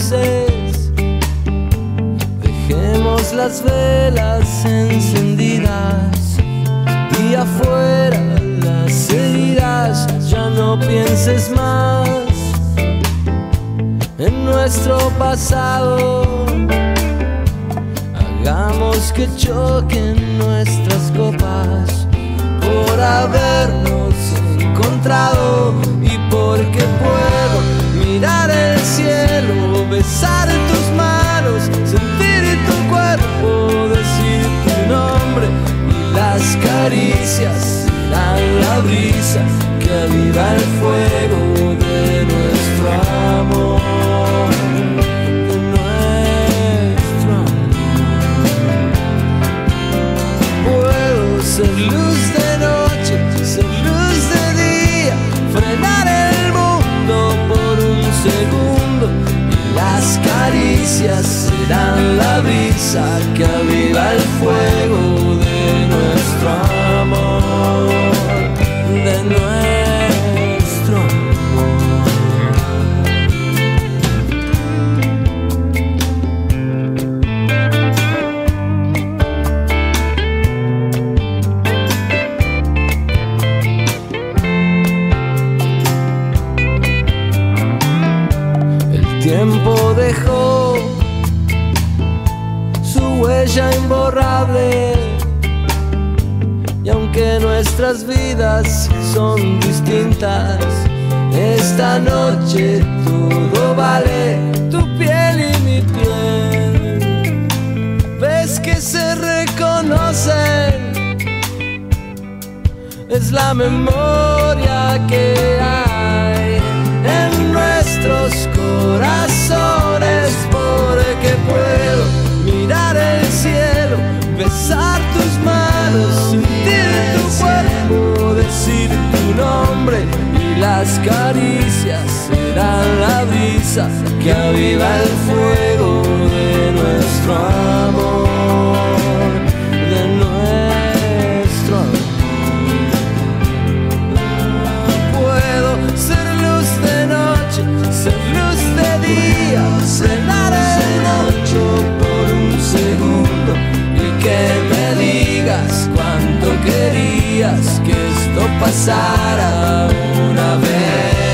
luces, dejemos las velas encendidas. Y afuera las heridas, ya no pienses más en nuestro pasado. Hagamos que choquen nuestras copas por habernos encontrado mirar el cielo, besar tus manos, sentir tu cuerpo, decir tu nombre y las caricias dan la brisa que aviva el fuego caricias serán la brisa que aviva el fuego de nuestro amor, de nuestro amor. El tiempo dejó huella imborrable. Y aunque nuestras vidas son distintas, esta noche todo vale, tu piel y mi piel. Ves que se reconocen, es la memoria que hay caricias serán la brisa que aviva el fuego de nuestro amor, querías que esto pasara una vez.